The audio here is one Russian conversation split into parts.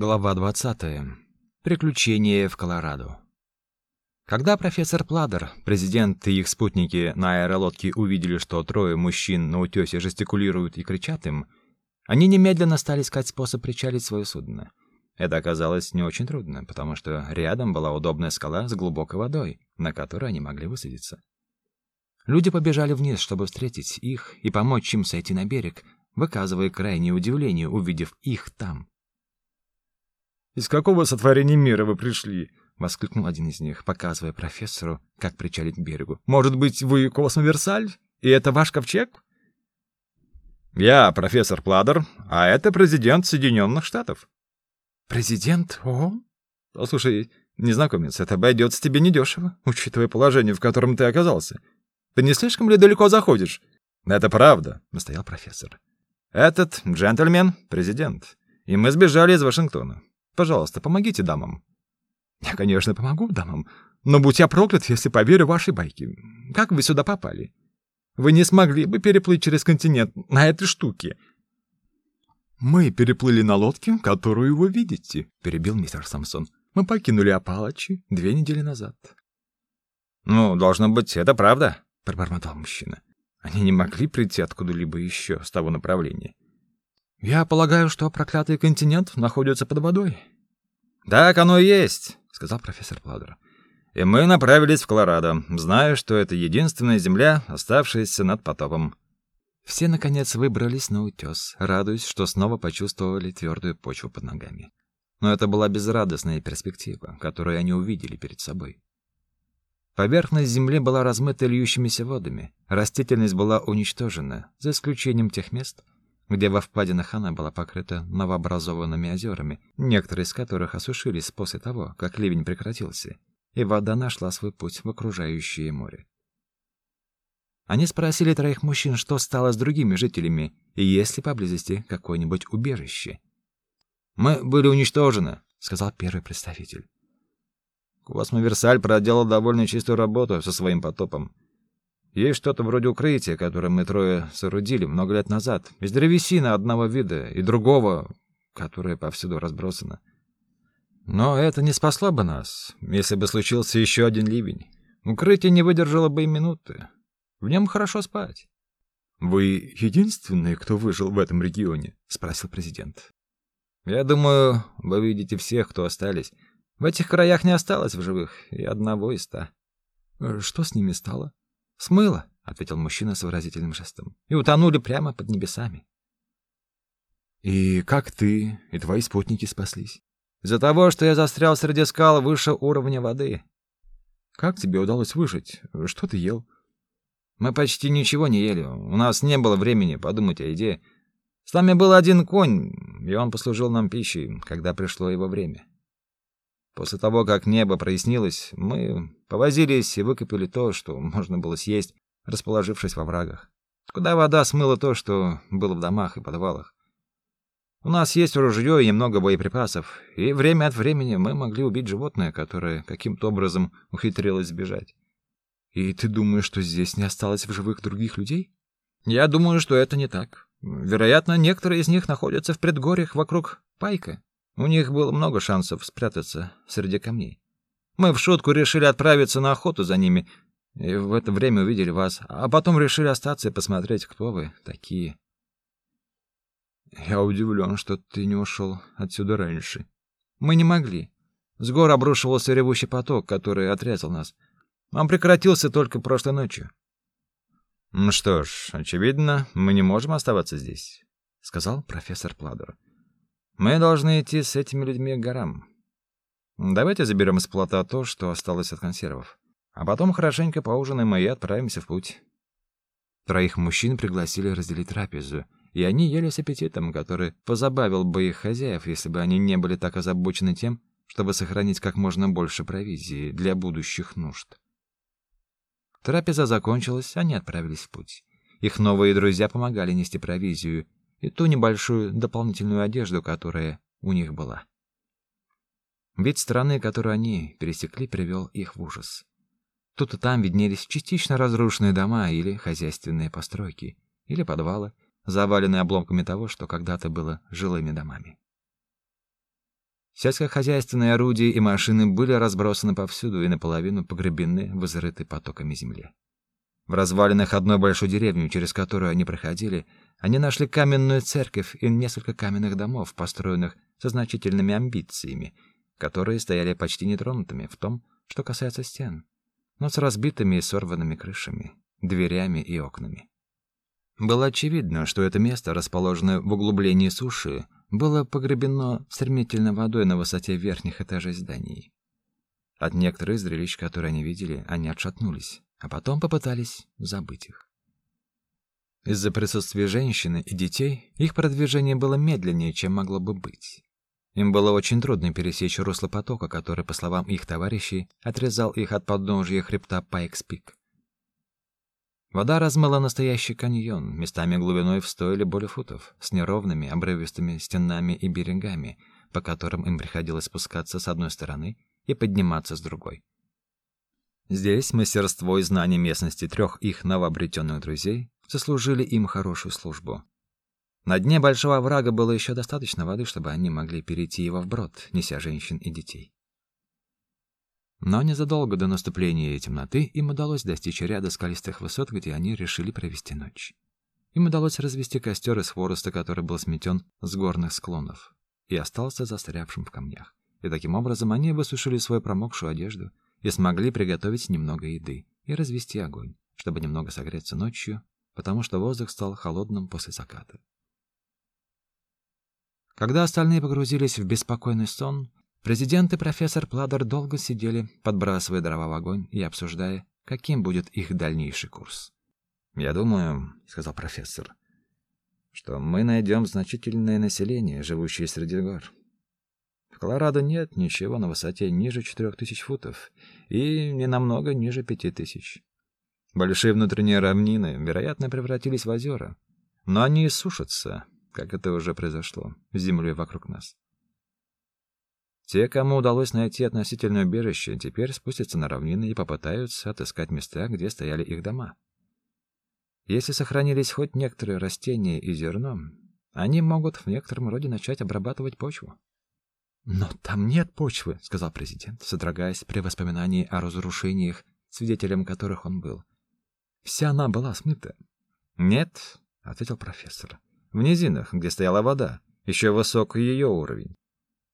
Глава 20. Приключения в Колорадо. Когда профессор Пладер, президент и их спутники на аэролодке увидели, что трое мужчин на утёсе жестикулируют и кричат им, они немедленно стали искать способ причалить свое судно. Это оказалось не очень трудно, потому что рядом была удобная скала с глубокой водой, на которой они могли высадиться. Люди побежали вниз, чтобы встретить их и помочь им сойти на берег, выказывая крайнее удивление, увидев их там. «Из какого сотворения мира вы пришли?» — воскликнул один из них, показывая профессору, как причалить к берегу. «Может быть, вы Космоверсаль? И это ваш ковчег?» «Я профессор Пладер, а это президент Соединенных Штатов». «Президент? О?» «Послушай, незнакомец, это обойдется тебе недешево, учитывая положение, в котором ты оказался. Ты не слишком ли далеко заходишь?» «Это правда», — настоял профессор. «Этот джентльмен — президент, и мы сбежали из Вашингтона. Пожалуйста, помогите дамам. Я, конечно, помогу дамам, но будь я проклят, если поверю вашей байке. Как вы сюда попали? Вы не смогли бы переплыть через континент на этой штуке. Мы переплыли на лодке, которую вы видите, перебил мистер Самсон. Мы покинули Апалачи две недели назад. Ну, должно быть, это правда, пробормотал мужчина. Они не могли прийти откуда-либо еще с того направления. Я полагаю, что проклятый континент находится под водой. Так оно и есть, сказал профессор Пладер. И мы направились в Колорадо, зная, что это единственная земля, оставшаяся над потопом. Все наконец выбрались на утес, радуясь, что снова почувствовали твердую почву под ногами. Но это была безрадостная перспектива, которую они увидели перед собой. Поверхность земли была размыта льющимися водами, растительность была уничтожена, за исключением тех мест, где во впадинах она была покрыта новообразованными озерами, некоторые из которых осушились после того, как ливень прекратился, и вода нашла свой путь в окружающее море. Они спросили троих мужчин, что стало с другими жителями и есть ли поблизости какое-нибудь убежище. «Мы были уничтожены», — сказал первый представитель. Космоверсаль проделал довольно чистую работу со своим потопом. Есть что-то вроде укрытия, которое мы трое соорудили много лет назад, из древесины одного вида и другого, которое повсюду разбросано. Но это не спасло бы нас, если бы случился еще один ливень. Укрытие не выдержало бы и минуты. В нем хорошо спать. Вы единственный, кто выжил в этом регионе, спросил президент. Я думаю, вы видите всех, кто остались. В этих краях не осталось в живых и одного из ста. Что с ними стало? Смыло, ответил мужчина с выразительным жестом. И утонули прямо под небесами. И как ты и твои спутники спаслись? Из-за того, что я застрял среди скал выше уровня воды. Как тебе удалось выжить? Что ты ел? Мы почти ничего не ели. У нас не было времени подумать о еде. С нами был один конь, и он послужил нам пищей, когда пришло его время. После того, как небо прояснилось, мы повозились и выкопали то, что можно было съесть, расположившись во врагах. Куда вода смыла то, что было в домах и подвалах. У нас есть ружье и немного боеприпасов, и время от времени мы могли убить животное, которое каким-то образом ухитрилось сбежать. И ты думаешь, что здесь не осталось в живых других людей? Я думаю, что это не так. Вероятно, некоторые из них находятся в предгорьях вокруг Пайка. У них было много шансов спрятаться среди камней. Мы в шутку решили отправиться на охоту за ними, и в это время увидели вас, а потом решили остаться и посмотреть, кто вы такие. Я удивлен, что ты не ушел отсюда раньше. Мы не могли. С гор обрушивался ревущий поток, который отрезал нас. Он прекратился только прошлой ночью. Ну что ж, очевидно, мы не можем оставаться здесь, сказал профессор Пладер. Мы должны идти с этими людьми к горам. Давайте заберем из плота то, что осталось от консервов. А потом хорошенько поужинаем и отправимся в путь. Троих мужчин пригласили разделить трапезу, и они ели с аппетитом, который позабавил бы их хозяев, если бы они не были так озабочены тем, чтобы сохранить как можно больше провизии для будущих нужд. Трапеза закончилась, они отправились в путь. Их новые друзья помогали нести провизию, и ту небольшую дополнительную одежду, которая у них была. Вид страны, которую они пересекли, привел их в ужас. Тут и там виднелись частично разрушенные дома или хозяйственные постройки, или подвалы, заваленные обломками того, что когда-то было жилыми домами. Сельскохозяйственные орудия и машины были разбросаны повсюду и наполовину погребены в изрытой потоками земли. В развалинах одной большой деревни, через которую они проходили, они нашли каменную церковь и несколько каменных домов, построенных со значительными амбициями, которые стояли почти нетронутыми в том, что касается стен, но с разбитыми и сорванными крышами, дверями и окнами. Было очевидно, что это место, расположенное в углублении суши, было погребено стремительно водой на высоте верхних этажей зданий. От некоторых зрелищ, которые они видели, они отшатнулись, а потом попытались забыть их. Из-за присутствия женщины и детей их продвижение было медленнее, чем могло бы быть. Им было очень трудно пересечь русло потока, который, по словам их товарищей, отрезал их от подножия хребта Пайкс-Пик. Вода размыла настоящий каньон, местами глубиной в сто или более футов, с неровными, обрывистыми стенами и берегами, по которым им приходилось спускаться с одной стороны и подниматься с другой. Здесь мастерство и знание местности трех их новообретенных друзей сослужили им хорошую службу. На дне большого врага было еще достаточно воды, чтобы они могли перейти его вброд, неся женщин и детей. Но незадолго до наступления темноты им удалось достичь ряда скалистых высот, где они решили провести ночь. Им удалось развести костер из хвороста, который был сметен с горных склонов и остался застрявшим в камнях. И таким образом они высушили свою промокшую одежду и смогли приготовить немного еды и развести огонь, чтобы немного согреться ночью, потому что воздух стал холодным после заката. Когда остальные погрузились в беспокойный сон, Президент и профессор Пладер долго сидели, подбрасывая дрова в огонь и обсуждая, каким будет их дальнейший курс. «Я думаю», — сказал профессор, — «что мы найдем значительное население, живущее среди гор. Колорадо нет ничего на высоте ниже четырех тысяч футов и не намного ниже пяти тысяч. Большие внутренние равнины, вероятно, превратились в озера, но они иссушатся, как это уже произошло, землей вокруг нас. Те, кому удалось найти относительное убежище, теперь спустятся на равнины и попытаются отыскать места, где стояли их дома. Если сохранились хоть некоторые растения и зерно, они могут в некотором роде начать обрабатывать почву. «Но там нет почвы», — сказал президент, содрогаясь при воспоминании о разрушениях, свидетелем которых он был. «Вся она была смыта». «Нет», — ответил профессор, — «в низинах, где стояла вода, еще высок ее уровень.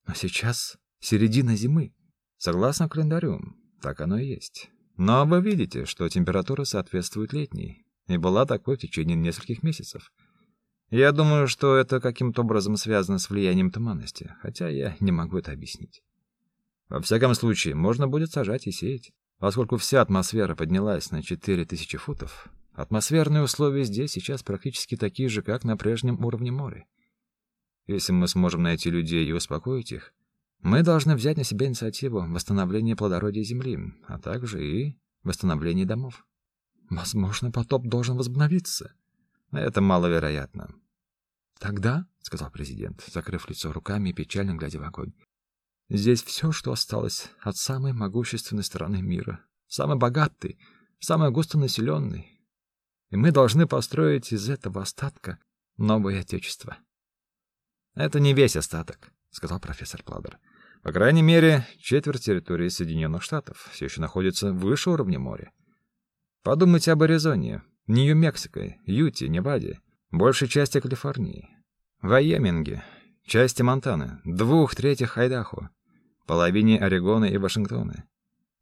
Но сейчас середина зимы. Согласно календарю, так оно и есть. Но вы видите, что температура соответствует летней, и была такой в течение нескольких месяцев. Я думаю, что это каким-то образом связано с влиянием туманности, хотя я не могу это объяснить. Во всяком случае, можно будет сажать и сеять. Поскольку вся атмосфера поднялась на 4000 футов, атмосферные условия здесь сейчас практически такие же, как на прежнем уровне моря. Если мы сможем найти людей и успокоить их, мы должны взять на себя инициативу восстановления плодородия земли, а также и восстановления домов. Возможно, потоп должен возобновиться. Это маловероятно. Тогда, сказал президент, закрыв лицо руками и печально глядя в огонь. Здесь все, что осталось от самой могущественной страны мира, самой богатой, самой густонаселенной. И мы должны построить из этого остатка новое отечество. Это не весь остаток, сказал профессор Пладер. По крайней мере, четверть территории Соединенных Штатов все еще находится выше уровня моря. Подумайте об Аризоне, Нью-Мексико, Юте, Неваде, большей части Калифорнии, Вайоминге, части Монтаны, двух третьих Айдахо, половине Орегона и Вашингтона.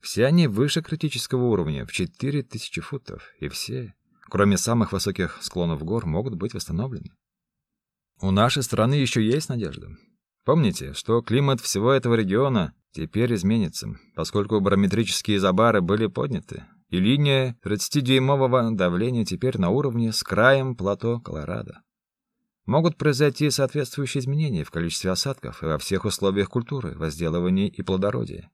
Все они выше критического уровня в 4000 футов, и все, кроме самых высоких склонов гор, могут быть восстановлены. У нашей страны еще есть надежда. Помните, что климат всего этого региона теперь изменится, поскольку барометрические забары были подняты, и линия 30-дюймового давления теперь на уровне с краем плато Колорадо. Могут произойти соответствующие изменения в количестве осадков и во всех условиях культуры, возделывания и плодородия.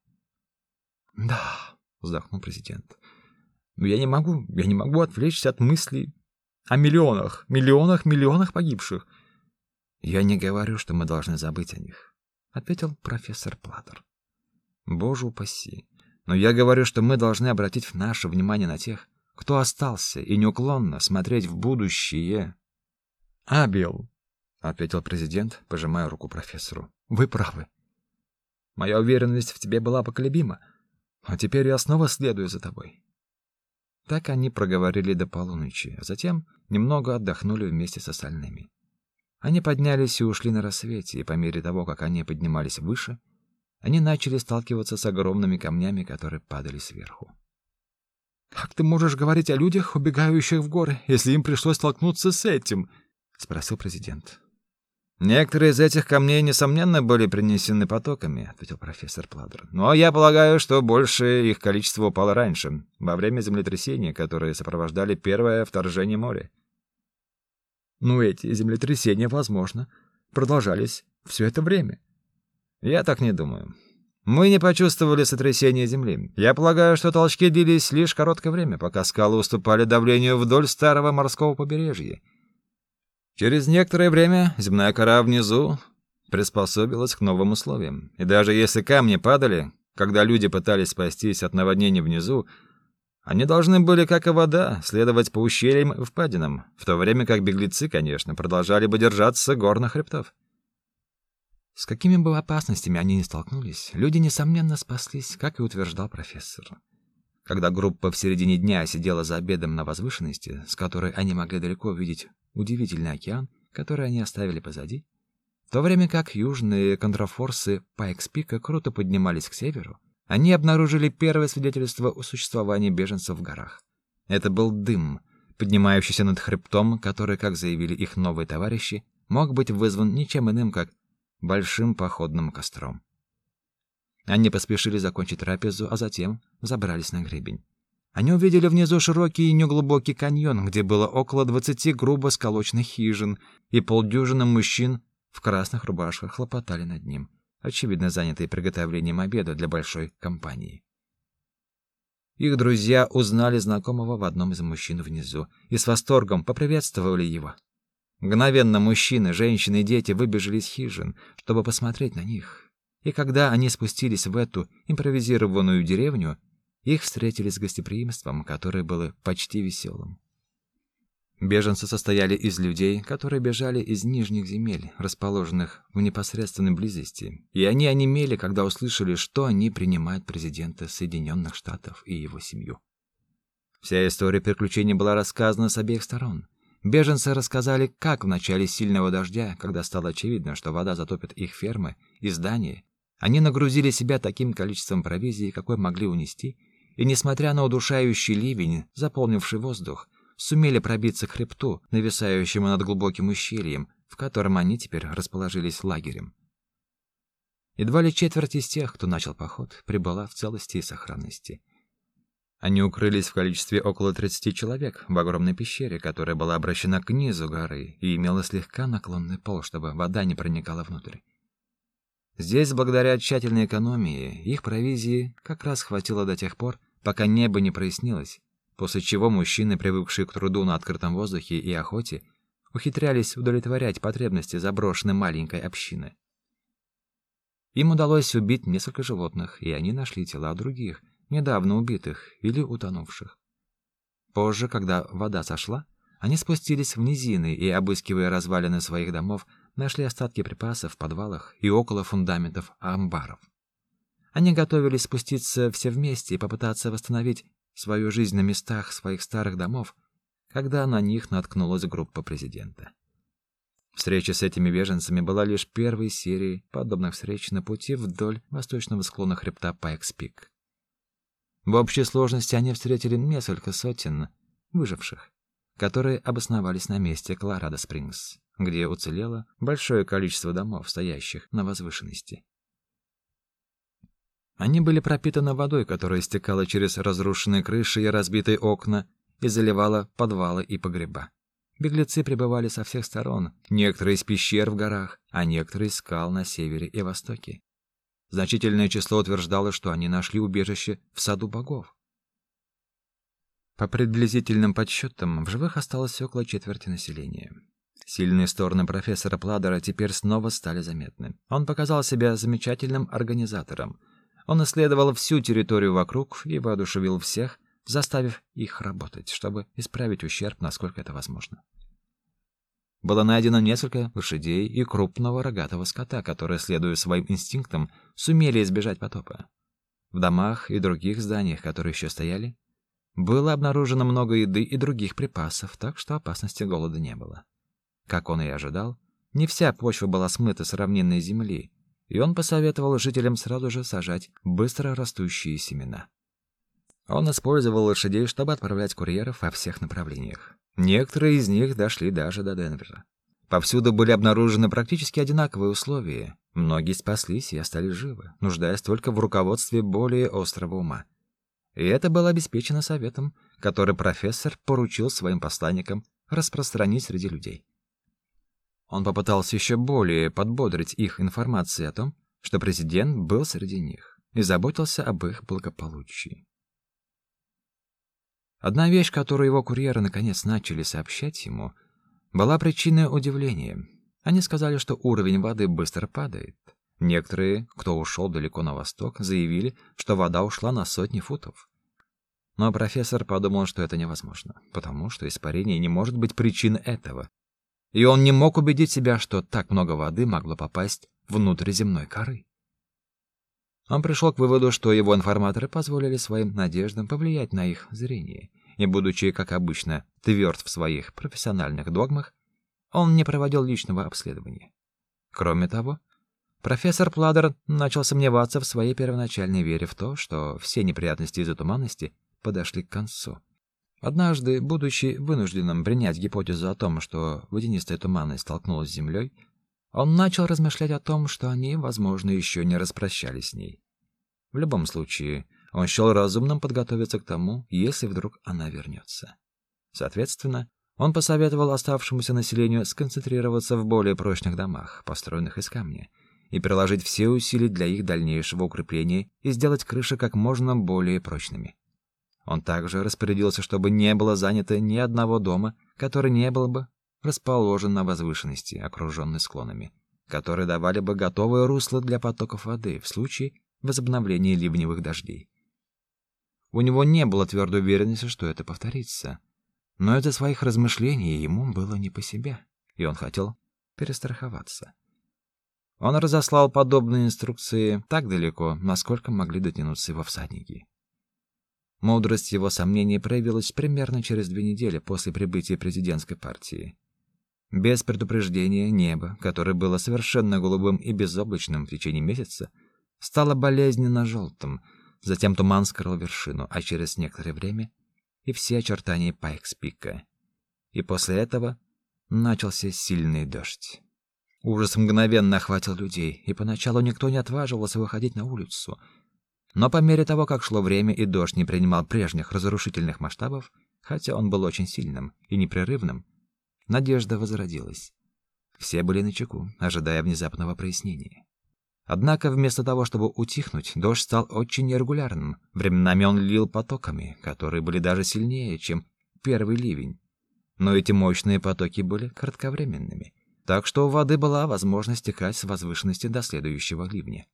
«Да», — вздохнул президент, — «но я не могу, я не могу отвлечься от мыслей о миллионах, миллионах, миллионах погибших, я не говорю, что мы должны забыть о них, ответил профессор Платтер. Боже упаси. Но я говорю, что мы должны обратить наше внимание на тех, кто остался, и неуклонно смотреть в будущее. Абел, ответил президент, пожимая руку профессору. Вы правы. Моя уверенность в тебе была поколебима, а теперь я снова следую за тобой. Так они проговорили до полуночи, а затем немного отдохнули вместе с остальными. Они поднялись и ушли на рассвете, и по мере того, как они поднимались выше, они начали сталкиваться с огромными камнями, которые падали сверху. Как ты можешь говорить о людях, убегающих в горы, если им пришлось столкнуться с этим? спросил президент. Некоторые из этих камней несомненно были принесены потоками, ответил профессор Пладер. Но я полагаю, что большее их количество упало раньше, во время землетрясения, которые сопровождали первое вторжение моря. Ну эти землетрясения, возможно, продолжались все это время. Я так не думаю. Мы не почувствовали сотрясения земли. Я полагаю, что толчки длились лишь короткое время, пока скалы уступали давлению вдоль старого морского побережья. Через некоторое время земная кора внизу приспособилась к новым условиям. И даже если камни падали, когда люди пытались спастись от наводнений внизу, они должны были, как и вода, следовать по ущельям и впадинам, в то время как беглецы, конечно, продолжали бы держаться горных хребтов. С какими бы опасностями они ни столкнулись, люди, несомненно, спаслись, как и утверждал профессор. Когда группа в середине дня сидела за обедом на возвышенности, с которой они могли далеко видеть удивительный океан, который они оставили позади, в то время как южные контрафорсы Пайкс-Пика круто поднимались к северу, они обнаружили первое свидетельство о существовании беженцев в горах. Это был дым, поднимающийся над хребтом, который, как заявили их новые товарищи, мог быть вызван ничем иным, как большим походным костром. Они поспешили закончить трапезу, а затем забрались на гребень. Они увидели внизу широкий и неглубокий каньон, где было около двадцати грубо сколоченных хижин, и полдюжины мужчин в красных рубашках хлопотали над ним, очевидно занятые приготовлением обеда для большой компании. Их друзья узнали знакомого в одном из мужчин внизу и с восторгом поприветствовали его. Мгновенно мужчины, женщины и дети выбежали из хижин, чтобы посмотреть на них. И когда они спустились в эту импровизированную деревню, их встретили с гостеприимством, которое было почти веселым. Беженцы состояли из людей, которые бежали из нижних земель, расположенных в непосредственной близости, и они онемели, когда услышали, что они принимают президента Соединенных Штатов и его семью. Вся история приключений была рассказана с обеих сторон. Беженцы рассказали, как в начале сильного дождя, когда стало очевидно, что вода затопит их фермы и здания, они нагрузили себя таким количеством провизии, какой могли унести, и, несмотря на удушающий ливень, заполнивший воздух, сумели пробиться к хребту, нависающему над глубоким ущельем, в котором они теперь расположились лагерем. Едва ли четверть из тех, кто начал поход, прибыла в целости и сохранности. Они укрылись в количестве около 30 человек в огромной пещере, которая была обращена к низу горы и имела слегка наклонный пол, чтобы вода не проникала внутрь. Здесь, благодаря тщательной экономии, их провизии как раз хватило до тех пор, пока небо не прояснилось, после чего мужчины, привыкшие к труду на открытом воздухе и охоте, ухитрялись удовлетворять потребности заброшенной маленькой общины. Им удалось убить несколько животных, и они нашли тела других, недавно убитых или утонувших. Позже, когда вода сошла, они спустились в низины и, обыскивая развалины своих домов, нашли остатки припасов в подвалах и около фундаментов амбаров. Они готовились спуститься все вместе и попытаться восстановить свою жизнь на местах своих старых домов, когда на них наткнулась группа президента. Встреча с этими беженцами была лишь первой серией подобных встреч на пути вдоль восточного склона хребта Пайкс-Пик. В общей сложности они встретили несколько сотен выживших, которые обосновались на месте Колорадо-Спрингс, где уцелело большое количество домов, стоящих на возвышенности. Они были пропитаны водой, которая стекала через разрушенные крыши и разбитые окна и заливала подвалы и погреба. Беглецы прибывали со всех сторон, некоторые из пещер в горах, а некоторые из скал на севере и востоке. Значительное число утверждало, что они нашли убежище в саду богов. По приблизительным подсчетам, в живых осталось около четверти населения. Сильные стороны профессора Пладера теперь снова стали заметны. Он показал себя замечательным организатором, он исследовал всю территорию вокруг и воодушевил всех, заставив их работать, чтобы исправить ущерб, насколько это возможно. Было найдено несколько лошадей и крупного рогатого скота, которые, следуя своим инстинктам, сумели избежать потопа. В домах и других зданиях, которые еще стояли, было обнаружено много еды и других припасов, так что опасности голода не было. Как он и ожидал, не вся почва была смыта с равнинной земли, и он посоветовал жителям сразу же сажать быстро растущие семена. Он использовал лошадей, чтобы отправлять курьеров во всех направлениях. Некоторые из них дошли даже до Денвера. Повсюду были обнаружены практически одинаковые условия. Многие спаслись и остались живы, нуждаясь только в руководстве более острого ума. И это было обеспечено советом, который профессор поручил своим посланникам распространить среди людей. Он попытался еще более подбодрить их информацией о том, что президент был среди них и заботился об их благополучии. Одна вещь, которую его курьеры наконец начали сообщать ему, была причиной удивления. Они сказали, что уровень воды быстро падает. Некоторые, кто ушел далеко на восток, заявили, что вода ушла на сотни футов. Но профессор подумал, что это невозможно, потому что испарение не может быть причиной этого и он не мог убедить себя, что так много воды могло попасть внутрь земной коры. Он пришел к выводу, что его информаторы позволили своим надеждам повлиять на их зрение, и, будучи, как обычно, тверд в своих профессиональных догмах, он не проводил личного обследования. Кроме того, профессор Пладер начал сомневаться в своей первоначальной вере в то, что все неприятности из-за туманности подошли к концу. Однажды, будучи вынужденным принять гипотезу о том, что водянистая туманность столкнулась с землей, он начал размышлять о том, что они, возможно, еще не распрощались с ней. В любом случае, он счел разумным подготовиться к тому, если вдруг она вернется. Соответственно, он посоветовал оставшемуся населению сконцентрироваться в более прочных домах, построенных из камня, и приложить все усилия для их дальнейшего укрепления и сделать крыши как можно более прочными. Он также распорядился, чтобы не было занято ни одного дома, который не был бы расположен на возвышенности, окруженной склонами, которые давали бы готовое русло для потоков воды в случае возобновления ливневых дождей. У него не было твердой уверенности, что это повторится, но из-за своих размышлений ему было не по себе, и он хотел перестраховаться. Он разослал подобные инструкции так далеко, насколько могли дотянуться его всадники. Мудрость его сомнений проявилась примерно через две недели после прибытия президентской партии. Без предупреждения небо, которое было совершенно голубым и безоблачным в течение месяца, стало болезненно желтым, затем туман скрыл вершину, а через некоторое время и все очертания Пайкс-пика. И после этого начался сильный дождь. Ужас мгновенно охватил людей, и поначалу никто не отваживался выходить на улицу — но по мере того, как шло время и дождь не принимал прежних разрушительных масштабов, хотя он был очень сильным и непрерывным, надежда возродилась. Все были начеку, ожидая внезапного прояснения. Однако вместо того, чтобы утихнуть, дождь стал очень нерегулярным. Временами он лил потоками, которые были даже сильнее, чем первый ливень. Но эти мощные потоки были кратковременными, так что у воды была возможность стекать с возвышенности до следующего ливня.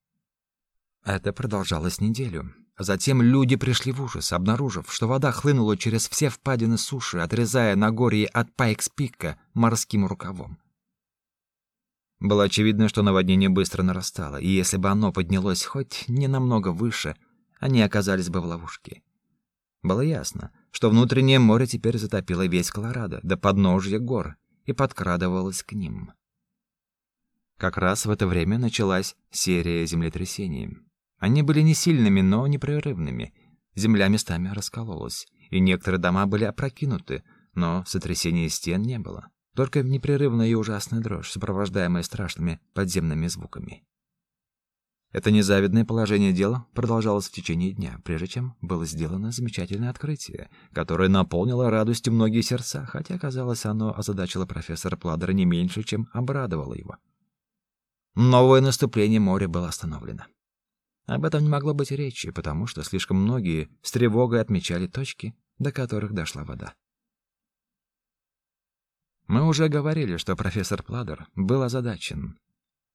Это продолжалось неделю. Затем люди пришли в ужас, обнаружив, что вода хлынула через все впадины суши, отрезая Нагорье от Пайкс-Пика морским рукавом. Было очевидно, что наводнение быстро нарастало, и если бы оно поднялось хоть не намного выше, они оказались бы в ловушке. Было ясно, что внутреннее море теперь затопило весь Колорадо до подножья гор и подкрадывалось к ним. Как раз в это время началась серия землетрясений. Они были не сильными, но непрерывными. Земля местами раскололась, и некоторые дома были опрокинуты, но сотрясения стен не было. Только непрерывная и ужасная дрожь, сопровождаемая страшными подземными звуками. Это незавидное положение дел продолжалось в течение дня, прежде чем было сделано замечательное открытие, которое наполнило радостью многие сердца, хотя, казалось, оно озадачило профессора Пладера не меньше, чем обрадовало его. Новое наступление моря было остановлено. Об этом не могло быть речи, потому что слишком многие с тревогой отмечали точки, до которых дошла вода. Мы уже говорили, что профессор Пладер был озадачен.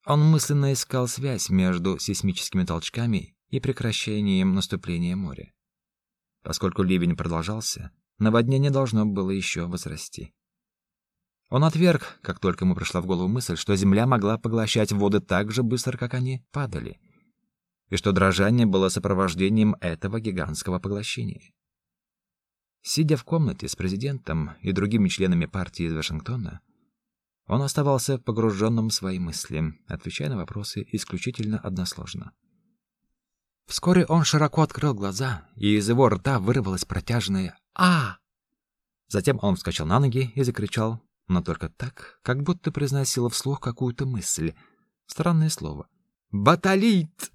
Он мысленно искал связь между сейсмическими толчками и прекращением наступления моря. Поскольку ливень продолжался, наводнение должно было еще возрасти. Он отверг, как только ему пришла в голову мысль, что Земля могла поглощать воды так же быстро, как они падали, и что дрожание было сопровождением этого гигантского поглощения. Сидя в комнате с президентом и другими членами партии из Вашингтона, он оставался погруженным в свои мысли, отвечая на вопросы исключительно односложно. Вскоре он широко открыл глаза, и из его рта вырвалось протяжное «А!». Затем он вскочил на ноги и закричал но только так, как будто произносила вслух какую-то мысль. Странное слово. «Баталит!»